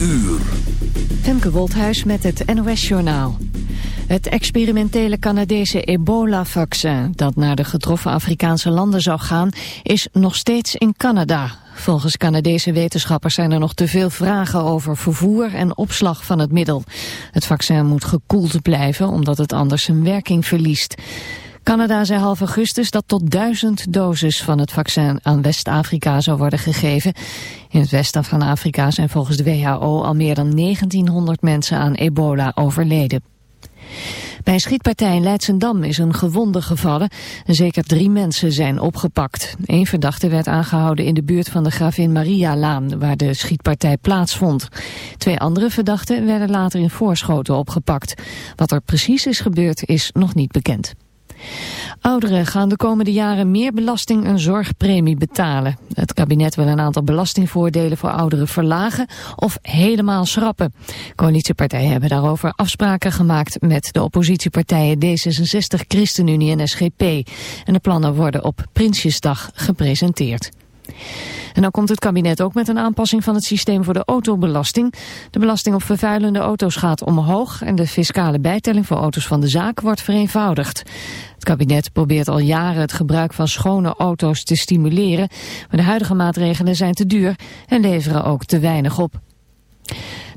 uur. Femke met het NOS-journaal. Het experimentele Canadese ebola-vaccin dat naar de getroffen Afrikaanse landen zou gaan, is nog steeds in Canada. Volgens Canadese wetenschappers zijn er nog te veel vragen over vervoer en opslag van het middel. Het vaccin moet gekoeld blijven omdat het anders zijn werking verliest. Canada zei half augustus dat tot duizend doses van het vaccin aan West-Afrika zou worden gegeven. In het westen van Afrika zijn volgens de WHO al meer dan 1900 mensen aan ebola overleden. Bij een schietpartij in Leidsendam is een gewonde gevallen. Zeker drie mensen zijn opgepakt. Eén verdachte werd aangehouden in de buurt van de Gravin Maria-laan... waar de schietpartij plaatsvond. Twee andere verdachten werden later in Voorschoten opgepakt. Wat er precies is gebeurd is nog niet bekend. Ouderen gaan de komende jaren meer belasting en zorgpremie betalen. Het kabinet wil een aantal belastingvoordelen voor ouderen verlagen of helemaal schrappen. Coalitiepartijen hebben daarover afspraken gemaakt met de oppositiepartijen D66, ChristenUnie en SGP. En de plannen worden op Prinsjesdag gepresenteerd. En dan komt het kabinet ook met een aanpassing van het systeem voor de autobelasting. De belasting op vervuilende auto's gaat omhoog en de fiscale bijtelling voor auto's van de zaak wordt vereenvoudigd. Het kabinet probeert al jaren het gebruik van schone auto's te stimuleren, maar de huidige maatregelen zijn te duur en leveren ook te weinig op.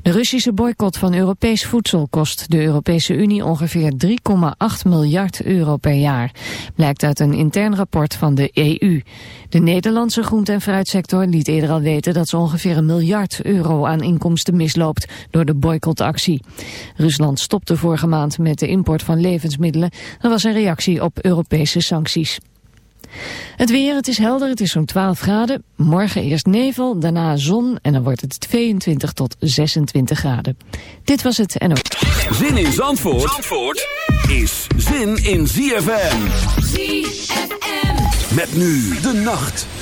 De Russische boycott van Europees voedsel kost de Europese Unie ongeveer 3,8 miljard euro per jaar. Blijkt uit een intern rapport van de EU. De Nederlandse groente- en fruitsector liet eerder al weten dat ze ongeveer een miljard euro aan inkomsten misloopt door de boycottactie. Rusland stopte vorige maand met de import van levensmiddelen. Dat was een reactie op Europese sancties. Het weer, het is helder, het is zo'n 12 graden. Morgen eerst nevel, daarna zon en dan wordt het 22 tot 26 graden. Dit was het en ook. Zin in Zandvoort, Zandvoort is zin in ZFM. ZFM. Met nu de nacht.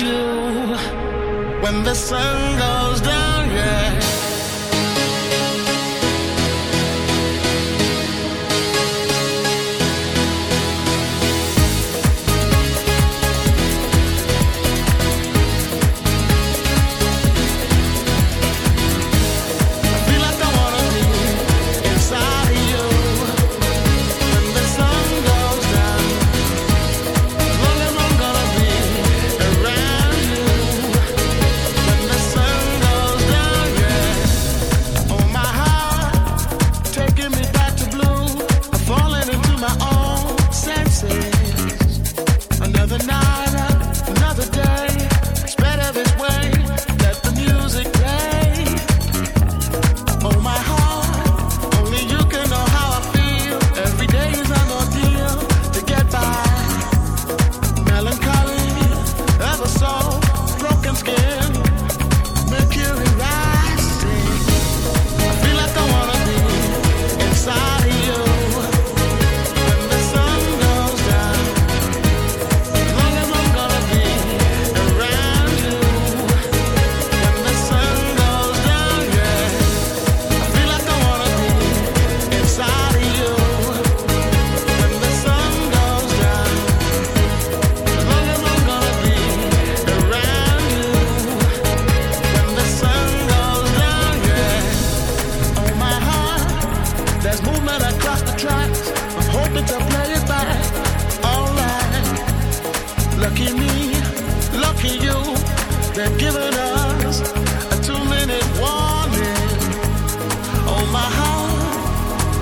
do when the sun goes down?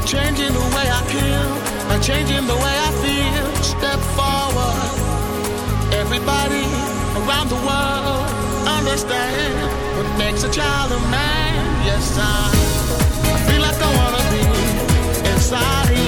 changing the way I kill, by changing the way I feel. Step forward, everybody around the world understand what makes a child a man. Yes, I, I feel like I wanna be inside.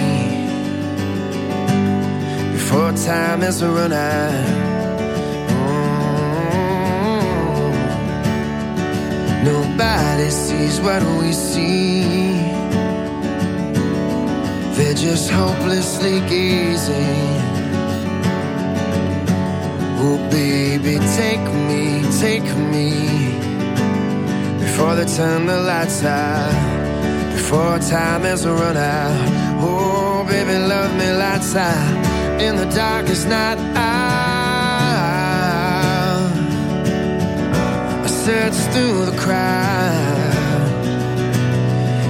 before time is running out. Mm. Nobody sees what we see. They're just hopelessly gazing. Oh, baby, take me, take me before they turn the lights out. Before time is run out. Oh, baby, love me lights out in the darkest night. Out. I search through the crowd.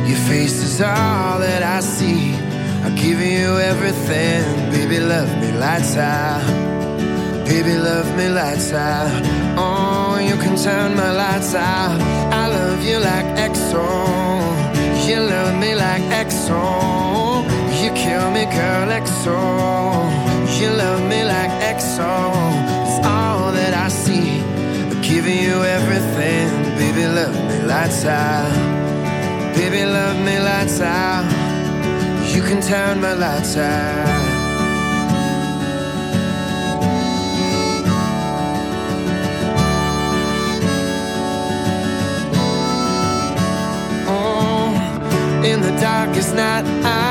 Your face is all that I see. I'll give you everything. Baby, love me lights out. Baby, love me lights out. Oh, you can turn my lights out. I love you like EXO. You love me like EXO. You kill me, girl, EXO. You love me like EXO. It's all that I see. I'm giving you everything. Baby, love me lights out. Baby, love me lights out. You can turn my lights out. Oh, in the darkest night. I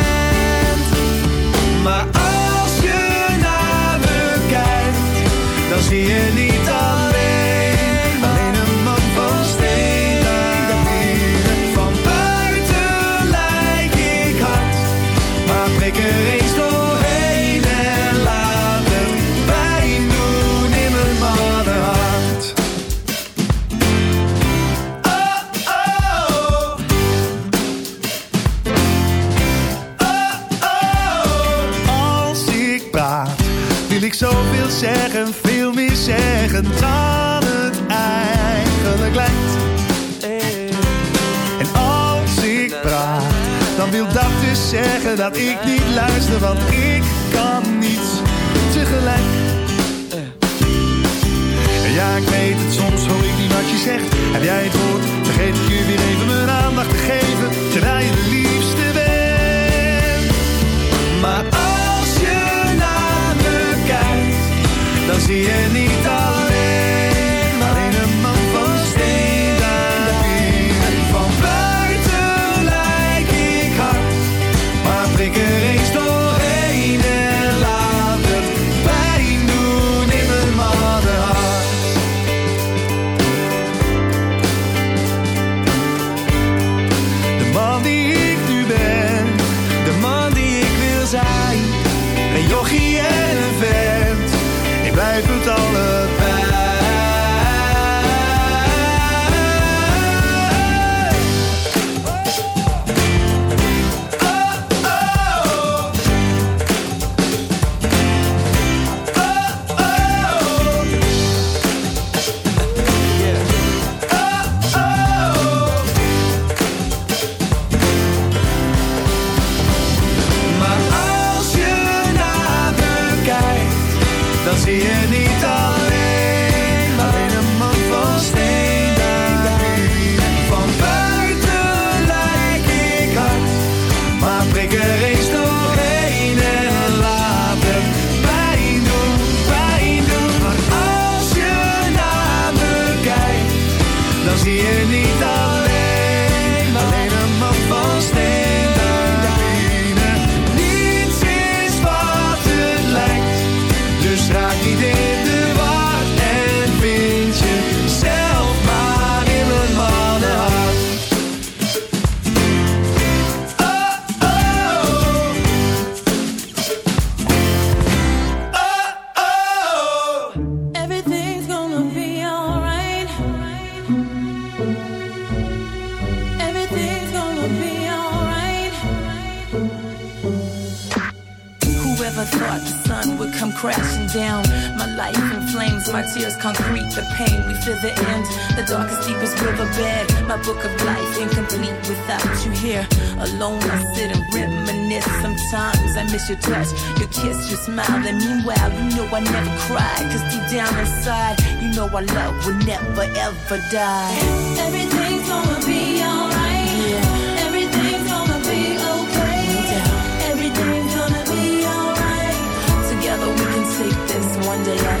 Alone, I sit and reminisce. Sometimes I miss your touch, your kiss, your smile. And meanwhile, you know I never cry. Cause deep down inside, you know our love will never ever die. Everything's gonna be alright. Yeah. Everything's gonna be okay. Doubt. Everything's gonna be alright. Together we can take this one day at a